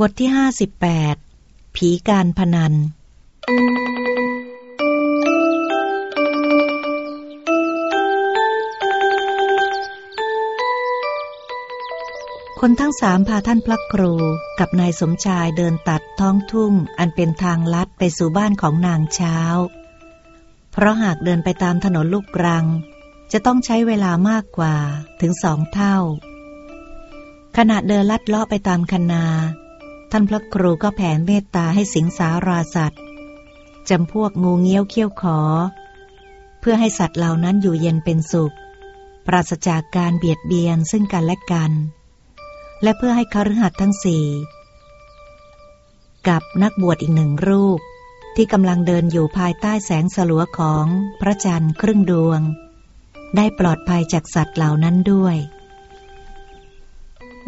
บทที่ห้าสิบแปดผีการพนัน คนทั้งสามพาท่านพระครูกับนายสมชายเดินตัดท้องทุ่ง อันเป็นทางลัดไปสู่บ้านของนางเช้า เพราะหากเดินไปตามถนนลูกรัง จะต้องใช้เวลามากกว่าถึงสองเท่าขณะเดินลัดเลาะไปตามคนา ท่านพระครูก็แผ่เมตตาให้สิงสาราสัตว์จำพวกงูเงี้ยวเขี้ยวขอ เพื่อให้สัตว์เหล่านั้นอยู่เย็นเป็นสุข ปราศจากการเบียดเบียนซึ่งกันและกัน และเพื่อให้คฤหัสถ์ทั้งสี่กับนักบวชอีกหนึ่งรูป ที่กำลังเดินอยู่ภายใต้แสงสลัวของพระจันทร์ครึ่งดวง ได้ปลอดภัยจากสัตว์เหล่านั้นด้วย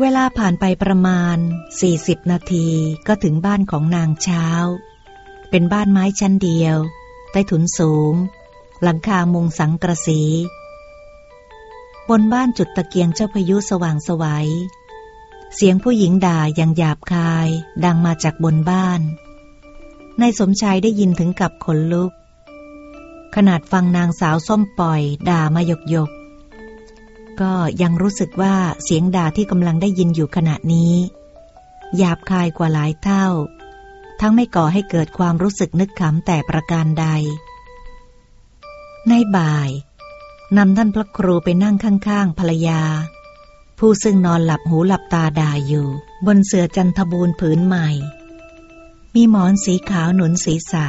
เวลาผ่านไปประมาณ 40 นาทีก็ถึงบ้านของนางเช้า เป็นบ้านไม้ชั้นเดียว ใต้ถุนสูง หลังคามุงสังกระสี บนบ้านจุดตะเกียงเจ้าพายุสว่างสวยัย เสียงผู้หญิงด่าอย่างหยาบคายดังมาจากบนบ้าน นายสมชายได้ยินถึงกับขนลุก ขนาดฟังนางสาวส้มปล่อยด่ามาหยกหยก ก็ยังรู้สึกว่าเสียงด่าที่กำลังได้ยินอยู่ขณะนี้ หยาบคายกว่าหลายเท่า ทั้งไม่ก่อให้เกิดความรู้สึกนึกขำแต่ประการใด ในบ่ายนำท่านพระครูไปนั่งข้างๆภรรยา ผู้ซึ่งนอนหลับหูหลับตาด่าอยู่ บนเสื่อจันทบูรผืนใหม่ มีหมอนสีขาวหนุนศีรษะ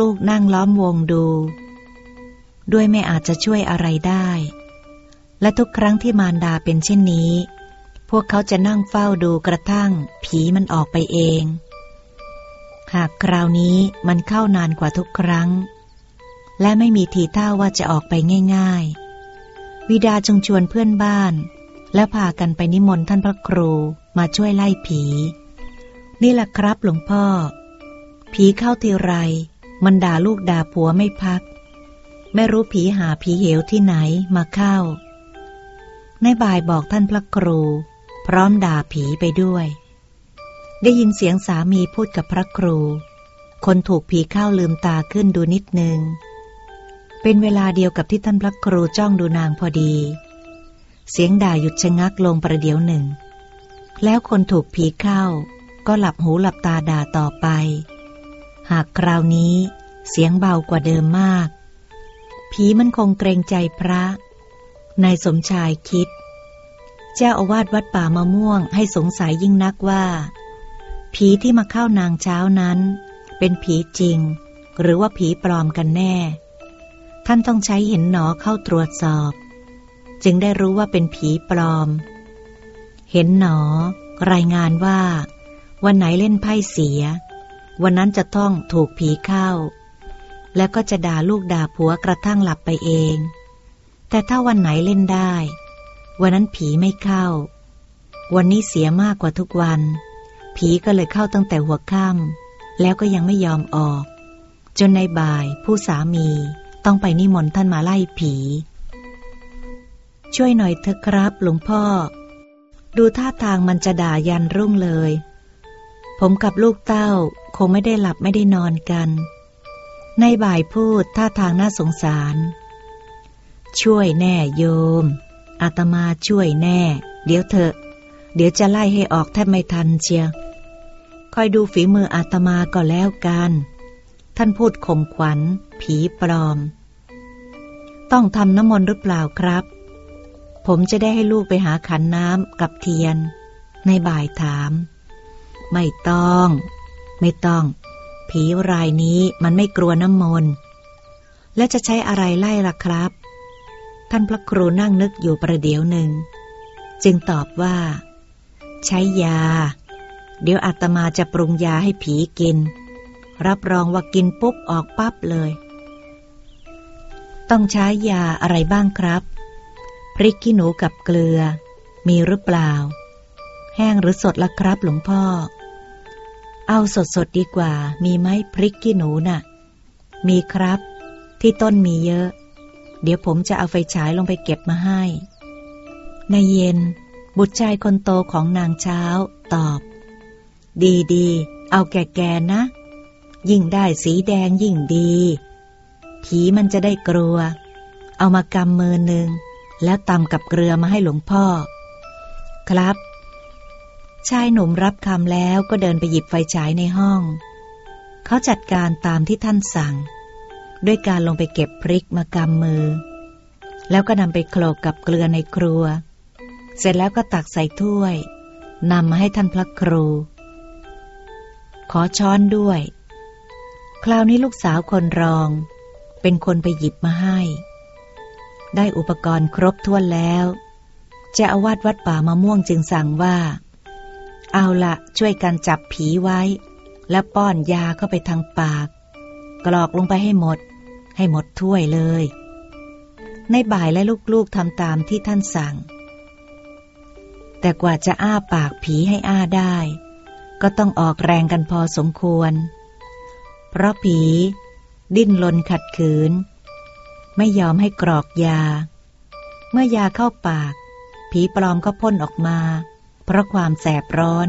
ลูกๆนั่งล้อมวงดู ด้วยไม่อาจจะช่วยอะไรได้ และทุกครั้งที่มารดาเป็นเช่นนี้ พวกเขาจะนั่งเฝ้าดูกระทั่ง ผีมันออกไปเอง หากคราวนี้มันเข้านานกว่าทุกครั้ง และไม่มีทีท่าว่าจะออกไปง่ายๆ วิดาจงชวนเพื่อนบ้าน และพากันไปนิมนต์ท่านพระครูมาช่วยไล่ผี นี่แหละครับหลวงพ่อ ผีเข้าทีไร มันด่าลูกด่าผัวไม่พัก ไม่รู้ผีหาผีเหวที่ไหนมาเข้า ในบ่ายบอกท่านพระครู พร้อมด่าผีไปด้วย ได้ยินเสียงสามีพูดกับพระครู คนถูกผีเข้าลืมตาขึ้นดูนิดนึง เป็นเวลาเดียวกับที่ท่านพระครูจ้องดูนางพอดี เสียงด่าหยุดชะงักลงประเดี๋ยวหนึ่ง แล้วคนถูกผีเข้า ก็หลับหูหลับตาด่าต่อไป หากคราวนี้เสียงเบากว่าเดิมมาก ผีมันคงเกรงใจพระ นายสมชายคิด เจ้าอาวาสวัดป่ามะม่วงให้สงสัยยิ่งนักว่า ผีที่มาเข้านางเช้านั้น เป็นผีจริง หรือว่าผีปลอมกันแน่ ท่านต้องใช้เห็นหนอเข้าตรวจสอบ จึงได้รู้ว่าเป็นผีปลอม เห็นหนอ รายงานว่า วันไหนเล่นไพ่เสีย วันนั้นจะต้องถูกผีเข้า แล้วก็จะด่าลูกด่าผัวกระทั่งหลับไปเอง แต่ถ้าวันไหนเล่นได้ วันนั้นผีไม่เข้า วันนี้เสียมากกว่าทุกวัน ผีก็เลยเข้าตั้งแต่หัวค่ำแล้วก็ยังไม่ยอมออก จนในบ่ายผู้สามีต้องไปนิมนต์ท่านมาไล่ผี ช่วยหน่อยเถอะครับหลวงพ่อ ดูท่าทางมันจะด่ายันรุ่งเลย ผมกับลูกเต้าคงไม่ได้หลับไม่ได้นอนกัน ในบ่ายพูดท่าทางน่าสงสาร ช่วยแน่โยม อาตมาช่วยแน่ เดี๋ยวเถอะ เดี๋ยวจะไล่ให้ออกแทบไม่ทันเชียวคอยดูฝีมืออาตมาก็แล้วกัน ท่านพูดข่มขวัญ ผีปลอม ต้องทำน้ำมนต์หรือเปล่าครับ ผมจะได้ให้ลูกไปหาขันน้ำกับเทียน ในบ่ายถาม ไม่ต้อง ไม่ต้อง ผีรายนี้มันไม่กลัวน้ำมนต์และจะใช้อะไรไล่ล่ะครับ ท่านพระครูนั่งนึกอยู่ประเดี๋ยวหนึ่ง จึงตอบว่า ใช้ยา เดี๋ยวอาตมาจะปรุงยาให้ผีกิน รับรองว่ากินปุ๊บออกปั๊บเลย ต้องใช้ยาอะไรบ้างครับ พริกขี้หนูกับเกลือ มีหรือเปล่า แห้งหรือสดละครับหลวงพ่อ เอาสดสดดีกว่า มีไหมพริกขี้หนูน่ะ มีครับ ที่ต้นมีเยอะ เดี๋ยวผมจะเอาไฟฉายลงไปเก็บมาให้ ในเย็น บุตรชายคนโตของนางเช้า ตอบ ดีดีเอาแก่ๆนะ ยิ่งได้สีแดงยิ่งดี ผีมันจะได้กลัว เอามากำมือหนึ่ง แล้วตำกับเกลือมาให้หลวงพ่อ ครับ ชายหนุ่มรับคำแล้วก็เดินไปหยิบไฟฉายในห้อง เขาจัดการตามที่ท่านสั่ง ด้วยการลงไปเก็บพริกมากำมือ แล้วก็นำไปโขลกกับเกลือในครัว เสร็จแล้วก็ตักใส่ถ้วยนำมาให้ท่านพระครู ขอช้อนด้วย คราวนี้ลูกสาวคนรอง เป็นคนไปหยิบมาให้ ได้อุปกรณ์ครบถ้วนแล้วเจ้าอาวาสวัดป่ามะม่วงจึงสั่งว่า เอาละช่วยกันจับผีไว้ แล้วป้อนยาเข้าไปทางปาก กรอกลงไปให้หมด ให้หมดถ้วยเลย ในบ่ายและลูกๆทำตามที่ท่านสั่ง แต่กว่าจะอ้าปากผีให้อ้าได้ ก็ต้องออกแรงกันพอสมควร เพราะผี ดิ้นรนขัดขืน ไม่ยอมให้กรอกยา เมื่อยาเข้าปาก ผีปลอมก็พ่นออกมา เพราะความแสบร้อน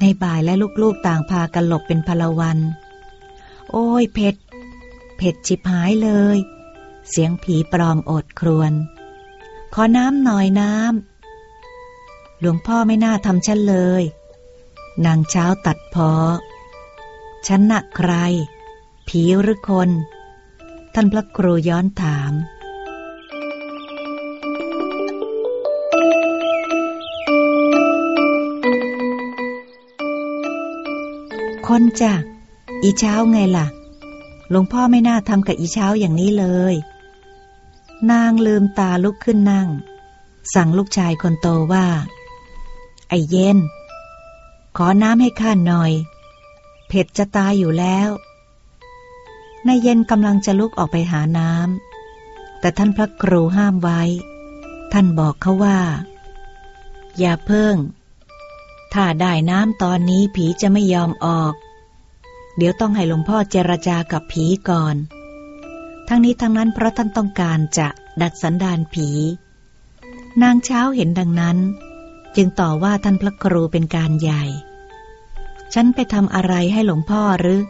ในบ่ายและลูกๆต่างพากันหลบเป็นพลวัน โอ้ยเผ็ด เผ็ดชิบหายเลย เสียงผีปลอมโอดครวน ขอน้ำหน่อยน้ำ หลวงพ่อไม่น่าทำฉันเลย นางเช้าตัดพอ ฉันหน่ะใคร ผีหรือคน ท่านพระครูย้อนถามคนจ้ะ อีเช้าไงล่ะ หลวงพ่อไม่น่าทำกับอีเช้าอย่างนี้เลย นางลืมตาลุกขึ้นนั่ง สั่งลูกชายคนโตว่า ไอเย็น ขอน้ำให้ข้าหน่อย เผ็ดจะตายอยู่แล้วนายเย็นกำลังจะลุกออกไปหาน้ำ แต่ท่านพระครูห้ามไว้ ท่านบอกเขาว่า อย่าเพิ่ง ถ้าได้น้ำตอนนี้ผีจะไม่ยอมออก เดี๋ยวต้องให้หลวงพ่อเจรจากับผีก่อน ทั้งนี้ทั้งนั้นเพราะท่านต้องการจะดัดสันดานผี นางเช้าเห็นดังนั้น จึงต่อว่าท่านพระครูเป็นการใหญ่ ฉันไปทำอะไรให้หลวงพ่อหรือ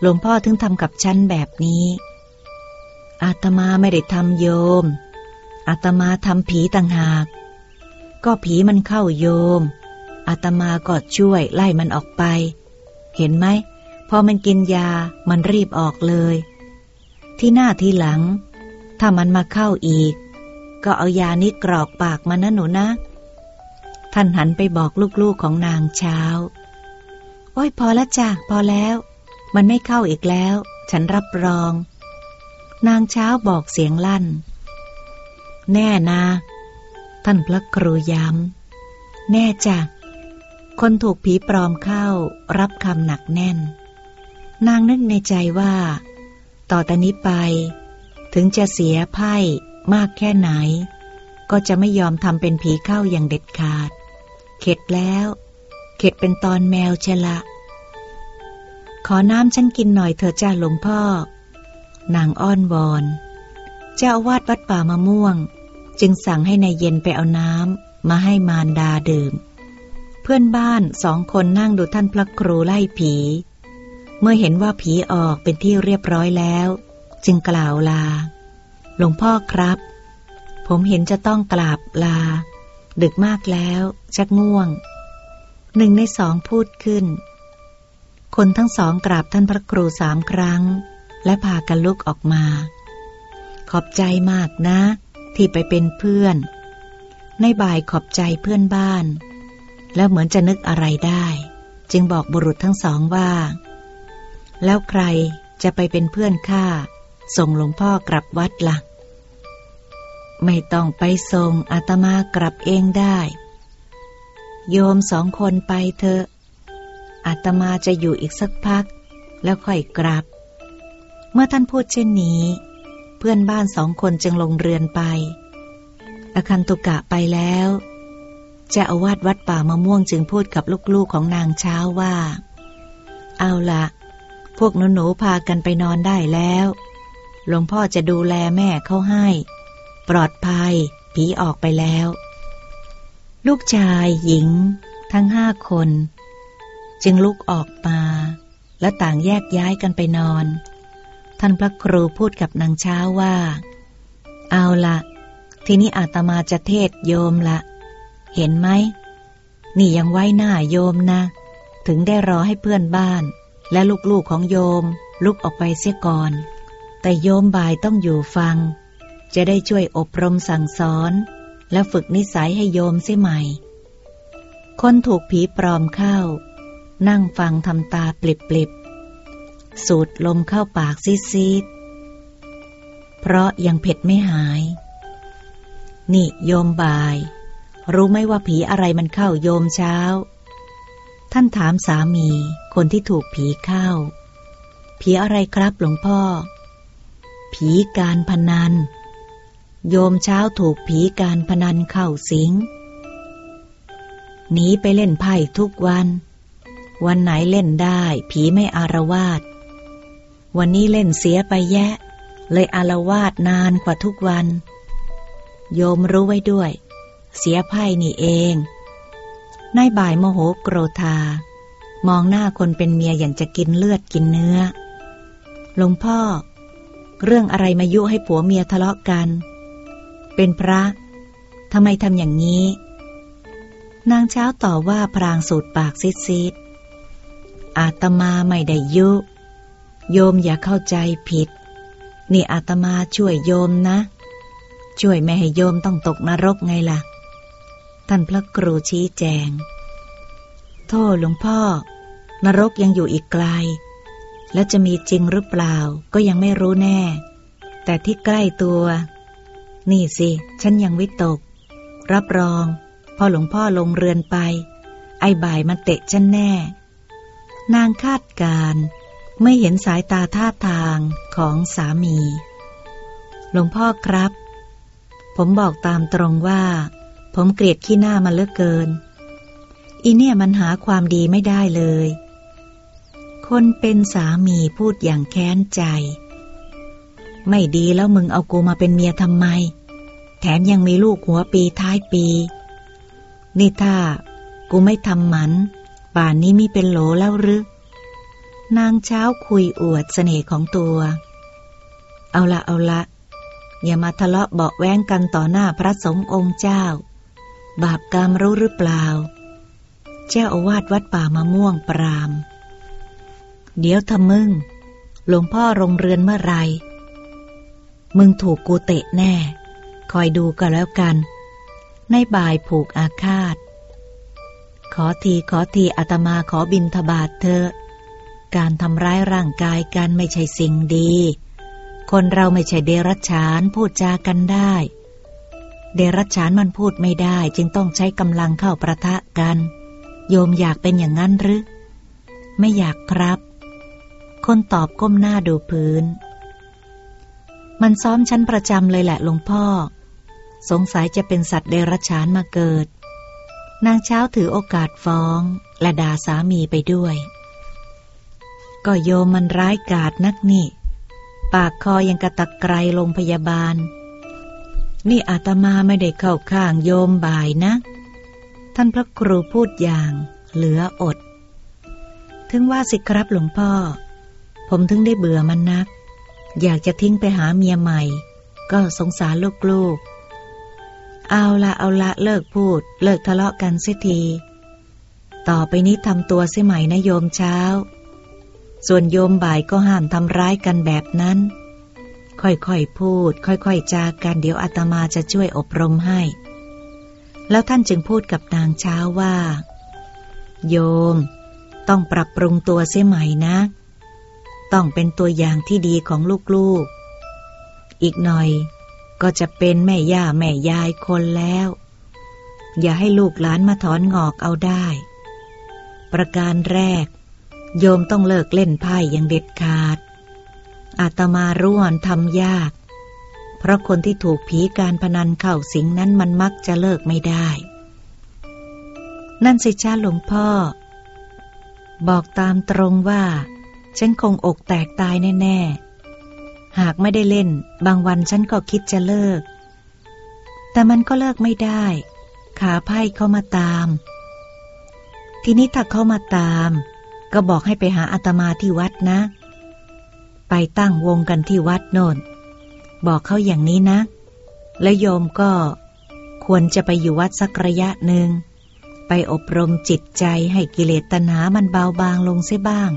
หลวงพ่อถึงทำกับฉันแบบนี้ อาตมาไม่ได้ทำโยม อาตมาทำผีต่างหาก ก็ผีมันเข้าโยม อาตมาก็ช่วยไล่มันออกไป เห็นไหม พอมันกินยามันรีบออกเลย ที่หน้าที่หลัง ถ้ามันมาเข้าอีก ก็เอายานี้กรอกปากมันนะหนูนะ ท่านหันไปบอกลูกๆของนางเช้า โอ้ยพอแล้วจ้ะพอแล้ว มันไม่เข้าอีกแล้ว ฉันรับรอง นางเช้าบอกเสียงลั่น แน่นะ ท่านพระครูย้ำ แน่จ้ะคนถูกผีปลอมเข้ารับคำหนักแน่น นางนึกในใจว่า ต่อแต่นี้ไป ถึงจะเสียไพ่มากแค่ไหน ก็จะไม่ยอมทำเป็นผีเข้าอย่างเด็ดขาด เข็ดแล้ว เข็ดเป็นตอนแมวเชละ ขอน้ำฉันกินหน่อยเถอะจ้าหลวงพ่อ นางอ้อนวอน เจ้าอาวาดวัดป่ามะม่วง จึงสั่งให้ในายเย็นไปเอาน้ำมาให้มารดาดื่ม เพื่อนบ้านสองคนนั่งดูท่านพระครูไล่ผี เมื่อเห็นว่าผีออกเป็นที่เรียบร้อยแล้ว จึงกล่าวลา หลวงพ่อครับ ผมเห็นจะต้องกราบลา ดึกมากแล้วชักง่วง หนึ่งในสองพูดขึ้น คนทั้งสองกราบท่านพระครูสามครั้ง และพากันลุกออกมา ขอบใจมากนะ ที่ไปเป็นเพื่อน ในบ่ายขอบใจเพื่อนบ้าน แล้วเหมือนจะนึกอะไรได้ จึงบอกบุรุษทั้งสองว่า แล้วใครจะไปเป็นเพื่อนข้าส่งหลวงพ่อกลับวัดละ่ะ ไม่ต้องไปส่งอาตมากลับเองได้ โยมสองคนไปเถอะอาตมาจะอยู่อีกสักพัก แล้วค่อยกลับ เมื่อท่านพูดเช่นนี้ เพื่อนบ้านสองคนจึงลงเรือนไปอคันตุกะไปแล้วเจ้าอาวาสวัดป่ามะม่วงจึงพูดกับลูกๆของนางเช้าว่า เอาละ พวกหนูๆพากันไปนอนได้แล้ว หลวงพ่อจะดูแลแม่เขาให้ ปลอดภัย ผีออกไปแล้ว ลูกชายหญิง ทั้งห้าคน จึงลุกออกมา และต่างแยกย้ายกันไปนอน ท่านพระครูพูดกับนางเช้าว่า เอาละทีนี้อาตมาจะเทศโยมละ เห็นไหม นี่ยังไว้หน้าโยมนะ ถึงได้รอให้เพื่อนบ้าน และลูกๆของโยมลุกออกไปเสียก่อน แต่โยมบ่ายต้องอยู่ฟัง จะได้ช่วยอบรมสั่งสอน และฝึกนิสัยให้โยมเสียใหม่ คนถูกผีปลอมเข้า นั่งฟังทำตาปลิบๆสูดลมเข้าปากซีดๆเพราะยังเผ็ดไม่หาย นี่โยมบ่าย รู้ไหมว่าผีอะไรมันเข้าโยมเช้า ท่านถามสามีคนที่ถูกผีเข้า ผีอะไรครับหลวงพ่อ ผีการพนัน โยมเช้าถูกผีการพนันเข้าสิง หนีไปเล่นไพ่ทุกวัน วันไหนเล่นได้ ผีไม่อารวาส วันนี้เล่นเสียไปแยะ เลยอารวาสนานกว่าทุกวัน โยมรู้ไว้ด้วย เสียไพ่นี่เอง นายบ่ายโมโหโกรธา มองหน้าคนเป็นเมียอย่างจะกินเลือดกินเนื้อ หลวงพ่อ เรื่องอะไรมายุให้ผัวเมียทะเลาะกัน เป็นพระทำไมทำอย่างนี้ นางเช้าต่อว่าพรางสูดปากซิดซิดอาตมาไม่ได้ยุ โยมอย่าเข้าใจผิด นี่อาตมาช่วยโยมนะ ช่วยไม่ให้โยมต้องตกนรกไงล่ะ ท่านพระครูชี้แจง โทษหลวงพ่อ นรกยังอยู่อีกไกล และจะมีจริงหรือเปล่าก็ยังไม่รู้แน่ แต่ที่ใกล้ตัว นี่สิ ฉันยังวิตก รับรอง พอหลวงพ่อลงเรือนไป ไอ้บ่ายมาเตะฉันแน่ นางคาดการไม่เห็นสายตาท่าทางของสามี หลวงพ่อครับ ผมบอกตามตรงว่า ผมเกลียดขี้หน้ามันเลือกเกิน อีเนี่ยมันหาความดีไม่ได้เลย คนเป็นสามีพูดอย่างแค้นใจ ไม่ดีแล้วมึงเอากูมาเป็นเมียทำไม แถมยังมีลูกหัวปีท้ายปี นี่ถ้า กูไม่ทำหมันป่านนี้มีเป็นโหลแล้วหรือนางเช้าคุยอวดเสน่ห์ของตัว เอาละเอาละ อย่ามาทะเลาะเบาแว้งกันต่อหน้าพระสงฆ์องค์เจ้า บาปกรรมรู้หรือเปล่า เจ้าอาวาสวัดป่ามะม่วงปราม เดี๋ยวทำมึง หลวงพ่อโรงเรือนเมื่อไร มึงถูกกูเตะแน่ คอยดูก็แล้วกัน ในบ่ายผูกอาฆาต ขอทีขอทีอาตมาขอบินทบาทเธอ การทำร้ายร่างกายกันไม่ใช่สิ่งดี คนเราไม่ใช่เดรัจฉานพูดจากันได้ เดรัจฉานมันพูดไม่ได้จึงต้องใช้กำลังเข้าประทะกัน โยมอยากเป็นอย่างนั้นหรือ ไม่อยากครับ คนตอบก้มหน้าดูพื้น มันซ้อมชั้นประจำเลยแหละหลวงพ่อ สงสัยจะเป็นสัตว์เดรัจฉานมาเกิด นางเช้าถือโอกาสฟ้องและด่าสามีไปด้วย ก็โยมมันร้ายกาจนักนี่ ปากคอยังกระตักไกรโรงพยาบาล นี่อาตมาไม่ได้เข้าข้างโยมบ่ายนะ ท่านพระครูพูดอย่างเหลืออด ถึงว่าสิครับหลวงพ่อ ผมถึงได้เบื่อมันนัก อยากจะทิ้งไปหาเมียใหม่ ก็สงสารลูกๆ เอาละเอาละเลิกพูด เลิกทะเลาะกันเสียที ต่อไปนี้ทำตัวเสียใหม่นะโยมเช้า ส่วนโยมบ่ายก็ห้ามทำร้ายกันแบบนั้น ค่อยๆพูด ค่อยๆจากันเดี๋ยวอาตมาจะช่วยอบรมให้ แล้วท่านจึงพูดกับนางเช้าว่า โยม ต้องปรับปรุงตัวเสียใหม่นะ ต้องเป็นตัวอย่างที่ดีของลูกๆ อีกหน่อยก็จะเป็นแม่ย่าแม่ยายคนแล้ว อย่าให้ลูกหลานมาถอนงอกเอาได้ ประการแรก โยมต้องเลิกเล่นไพ่อย่างเด็ดขาด อาตมาร่วนทำยาก เพราะคนที่ถูกผีการพนันเข้าสิงนั้นมันมักจะเลิกไม่ได้ นั่นสิจ้าหลวงพ่อ บอกตามตรงว่า ฉันคงอกแตกตายแน่ ๆ หากไม่ได้เล่น บางวันฉันก็คิดจะเลิก แต่มันก็เลิกไม่ได้ ขาไพ่เข้ามาตาม ทีนี้ถ้าเข้ามาตาม ก็บอกให้ไปหาอาตมาที่วัดนะ ไปตั้งวงกันที่วัดโน่น บอกเขาอย่างนี้นะ และโยมก็ควรจะไปอยู่วัดสักระยะหนึ่ง ไปอบรมจิตใจให้กิเลสตัณหามันเบาบางลงเสียบ้าง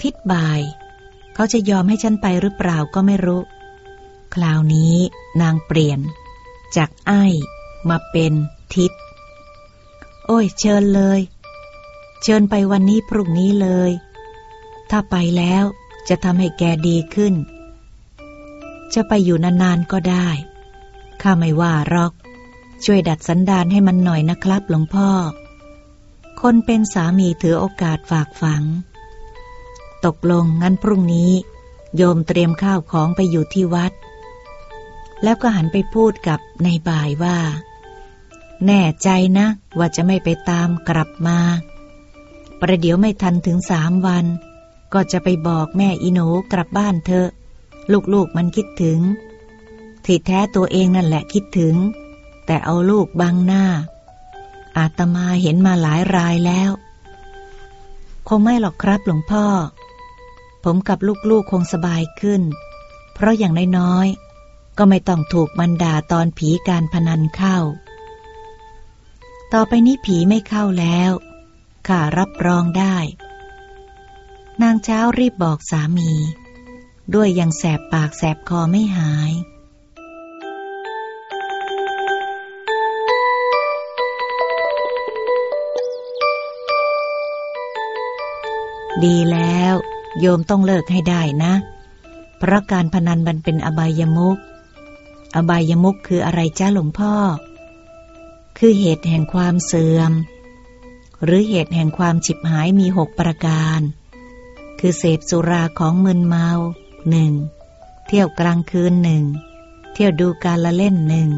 ทิศบ่าย เขาจะยอมให้ฉันไปหรือเปล่าก็ไม่รู้ คราวนี้นางเปลี่ยน จากไอ้มาเป็นทิศโอ้ยเชิญเลย เชิญไปวันนี้พรุ่งนี้เลย ถ้าไปแล้วจะทำให้แกดีขึ้น จะไปอยู่นานๆก็ได้ ข้าไม่ว่าหรอก ช่วยดัดสันดานให้มันหน่อยนะครับหลวงพ่อ คนเป็นสามีถือโอกาสฝากฝัง ตกลงงั้นพรุ่งนี้ โยมเตรียมข้าวของไปอยู่ที่วัด แล้วก็หันไปพูดกับในายบ่ายว่า แน่ใจนะว่าจะไม่ไปตามกลับมา ประเดี๋ยวไม่ทันถึงสามวัน ก็จะไปบอกแม่อีโนกลับบ้านเถอะ ลูกๆมันคิดถึงที่แท้ตัวเองนั่นแหละคิดถึง แต่เอาลูกบังหน้า อาตมาเห็นมาหลายรายแล้ว คงไม่หรอกครับหลวงพ่อ ผมกับลูกๆคงสบายขึ้น เพราะอย่างน้อยๆ ก็ไม่ต้องถูกมันด่าตอนผีการพนันเข้า ต่อไปนี้ผีไม่เข้าแล้ว ข้ารับรองได้ นางเช้ารีบบอกสามี ด้วยยังแสบปากแสบคอไม่หายดีแล้ว โยมต้องเลิกให้ได้นะ เพราะการพนันมันเป็นอบายมุก อบายมุกคืออะไรจ้าหลวงพ่อ คือเหตุแห่งความเสื่อม หรือเหตุแห่งความฉิบหายมีหกประการ คือเสพสุราของมึนเมาหนึ่งเที่ยวกลางคืนหนึ่งเที่ยวดูการละเล่นหนึ่ง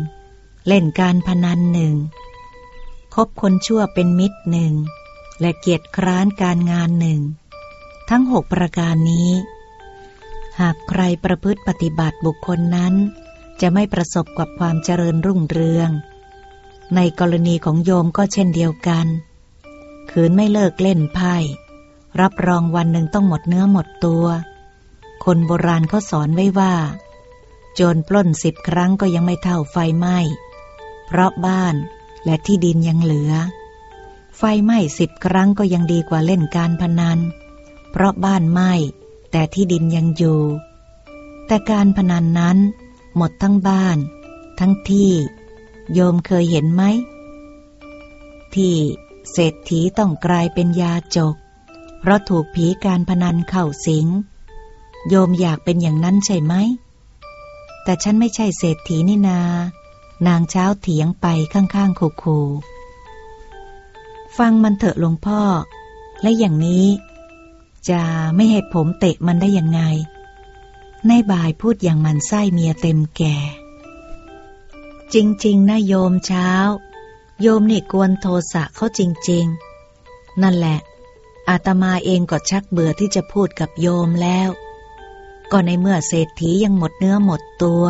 เล่นการพนันหนึ่งคบคนชั่วเป็นมิตรหนึ่งและเกียรติคร้านการงานหนึ่งทั้งหกประการนี้ หากใครประพฤติปฏิบัติบุคคลนั้น จะไม่ประสบกับความเจริญรุ่งเรือง ในกรณีของโยมก็เช่นเดียวกัน ขืนไม่เลิกเล่นไพ่ รับรองวันหนึ่งต้องหมดเนื้อหมดตัว คนโบราณเขาสอนไว้ว่า โจรปล้นสิบครั้งก็ยังไม่เท่าไฟไหม้ เพราะบ้านและที่ดินยังเหลือ ไฟไหม้สิบครั้งก็ยังดีกว่าเล่นการพนัน เพราะบ้านไหม้แต่ที่ดินยังอยู่ แต่การพนันนั้น หมดทั้งบ้าน ทั้งที่ โยมเคยเห็นไหม ที่เศรษฐีต้องกลายเป็นยาจก ราะถูกผีการพนันเข้าสิง โยมอยากเป็นอย่างนั้นใช่ไหม แต่ฉันไม่ใช่เศรษฐีนี่นา นางเช้าเถียงไปข้างๆคูๆฟังมันเถอะหลวงพ่อ และอย่างนี้ จะไม่ให้ผมเตะมันได้ยังไงในบายพูดอย่างมันไส้เมียเต็มแก่ จริง ๆนะโยมเช้า โยมนี่กวนโทสะเขาจริง ๆ นั่นแหละ อาตมาเองก็ชักเบื่อที่จะพูดกับโยมแล้ว ก็ในเมื่อเศรษฐียังหมดเนื้อหมดตัว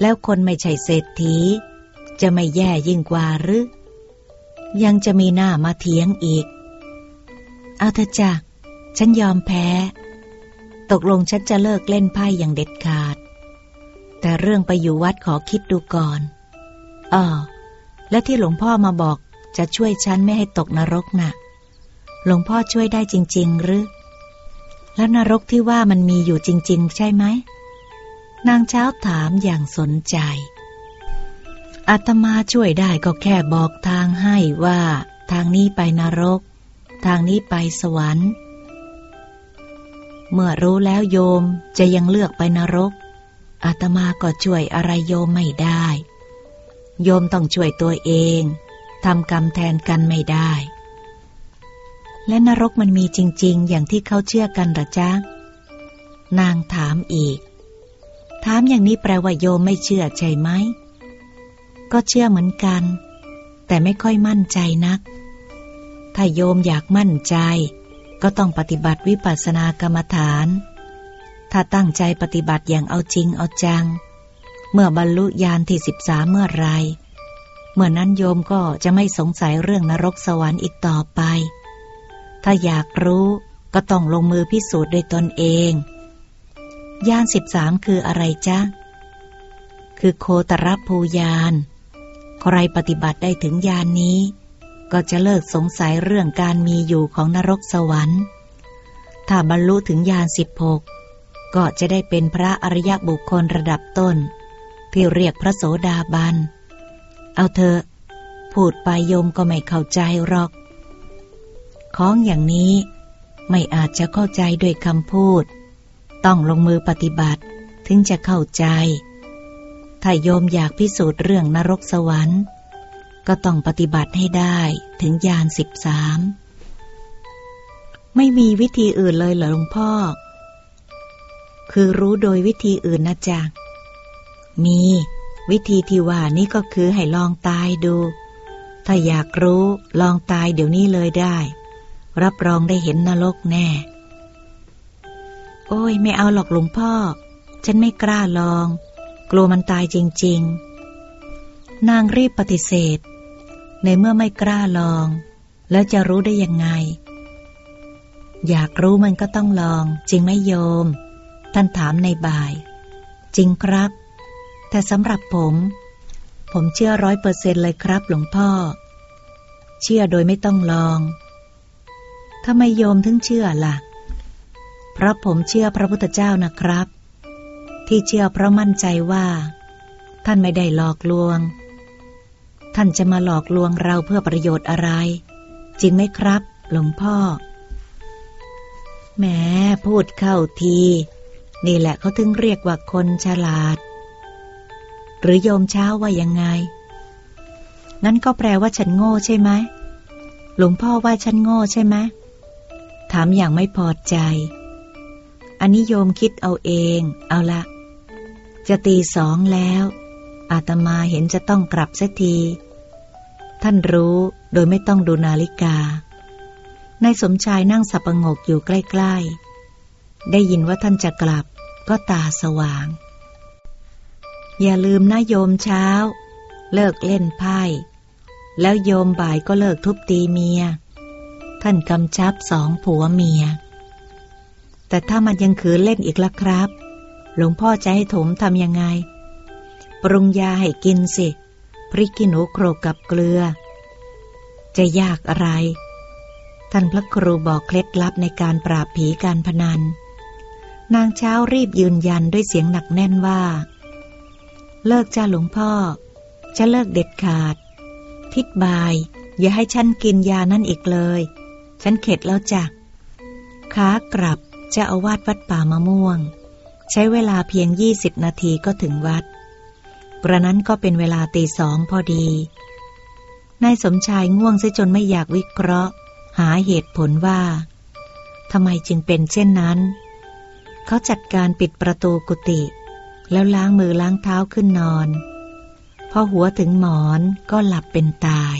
แล้วคนไม่ใช่เศรษฐี จะไม่แย่ยิ่งกว่าหรือ ยังจะมีหน้ามาเถียงอีก เอาเถอะจ้ะฉันยอมแพ้ ตกลงฉันจะเลิกเล่นไพ่อย่างเด็ดขาด แต่เรื่องไปอยู่วัดขอคิดดูก่อนอ๋อและที่หลวงพ่อมาบอกจะช่วยฉันไม่ให้ตกนรกนะ่ะ หลวงพ่อช่วยได้จริง ๆ หรือ แล้วนรกที่ว่ามันมีอยู่จริง ๆ ใช่ไหม นางเช้าถามอย่างสนใจ อาตมาช่วยได้ก็แค่บอกทางให้ว่า ทางนี้ไปนรก ทางนี้ไปสวรรค์ เมื่อรู้แล้วโยมจะยังเลือกไปนรก อาตมาก็ช่วยอะไรโยมไม่ได้ โยมต้องช่วยตัวเองทำกรรมแทนกันไม่ได้ และนรกมันมีจริง ๆ อย่างที่เขาเชื่อกันหรอจ๊ะ นางถามอีก ถามอย่างนี้แปลว่าโยมไม่เชื่อใช่ไหม ก็เชื่อเหมือนกัน แต่ไม่ค่อยมั่นใจนัก ถ้าโยมอยากมั่นใจ ก็ต้องปฏิบัติวิปัสสนากรรมฐาน ถ้าตั้งใจปฏิบัติอย่างเอาจริงเอาจัง เมื่อบรรลุญาณที่สิบสามเมื่อไรเมื่อนั้นโยมก็จะไม่สงสัยเรื่องนรกสวรรค์อีกต่อไป ถ้าอยากรู้ก็ต้องลงมือพิสูจน์ด้วยตนเอง ยานสิบสามคืออะไรจ๊ะ คือโคตรภูยาน ใครปฏิบัติได้ถึงยานนี้ ก็จะเลิกสงสัยเรื่องการมีอยู่ของนรกสวรรค์ ถ้าบรรลุถึงยานสิบหกก็จะได้เป็นพระอริยบุคคลระดับต้น ที่เรียกพระโสดาบัน เอาเถอะพูดไปโยมก็ไม่เข้าใจหรอก ของอย่างนี้ ไม่อาจจะเข้าใจด้วยคำพูด ต้องลงมือปฏิบัติถึงจะเข้าใจ ถ้าโยมอยากพิสูจน์เรื่องนรกสวรรค์ ก็ต้องปฏิบัติให้ได้ถึงยานสิบสามไม่มีวิธีอื่นเลยเหรอหลวงพ่อ คือรู้โดยวิธีอื่นนะจ๊ะ มีวิธีที่ว่านี้ก็คือให้ลองตายดู ถ้าอยากรู้ลองตายเดี๋ยวนี้เลยได้ รับรองได้เห็นนรกแน่ โอ้ย ไม่เอาหรอกหลวงพ่อ ฉันไม่กล้าลอง กลัวมันตายจริง ๆ นางรีบปฏิเสธ ในเมื่อไม่กล้าลอง แล้วจะรู้ได้ยังไง อยากรู้มันก็ต้องลอง จริงไหมโยม ท่านถามในบ่าย จริงครับ แต่สำหรับผม ผมเชื่อร้อยเปอร์เซ็นเลยครับหลวงพ่อ เชื่อโดยไม่ต้องลอง ทำไมโยมถึงเชื่อละ่ะ เพราะผมเชื่อพระพุทธเจ้านะครับ ที่เชื่อเพราะมั่นใจว่า ท่านไม่ได้หลอกลวง ท่านจะมาหลอกลวงเราเพื่อประโยชน์อะไร จริงไหมครับ หลวงพ่อ แหมพูดเข้าที นี่แหละเขาถึงเรียกว่าคนฉลาด หรือโยมเช้าว่ายังไง งั้นก็แปลว่าฉันโง่ใช่ไหมหลวงพ่อว่าฉันโง่ใช่ไหม ถามอย่างไม่พอใจ อันนี้โยมคิดเอาเอง เอาละ จะตีสองแล้ว อาตมาเห็นจะต้องกลับสักที ท่านรู้โดยไม่ต้องดูนาฬิกา นายสมชายนั่งสับประงกอยู่ใกล้ๆ ได้ยินว่าท่านจะกลับก็ตาสว่าง อย่าลืมนะโยมเช้า เลิกเล่นไพ่ แล้วโยมบ่ายก็เลิกทุบตีเมีย ท่านกำชับสองผัวเมีย แต่ถ้ามันยังขืนเล่นอีกละครับ หลวงพ่อจะให้ถมทำยังไง ปรุงยาให้กินสิ พริกขี้หนูโครกกับเกลือ จะยากอะไร ท่านพระครูบอกเคล็ดลับในการปราบผีการพนัน นางเช้ารีบยืนยันด้วยเสียงหนักแน่นว่า เลิกจ้าหลวงพ่อ จะเลิกเด็ดขาด ทิดบาย อย่าให้ฉันกินยานั่นอีกเลย ฉันเข็ดแล้วจ้ะขากลับจะเอาวาดวัดป่ามะม่วง ใช้เวลาเพียงยี่สิบนาทีก็ถึงวัด กระนั้นก็เป็นเวลาตีสองพอดี นายสมชายง่วงซะจนไม่อยากวิเคราะห์ หาเหตุผลว่าทำไมจึงเป็นเช่นนั้น เขาจัดการปิดประตูกุฏิแล้วล้างมือล้างเท้าขึ้นนอน พอหัวถึงหมอนก็หลับเป็นตาย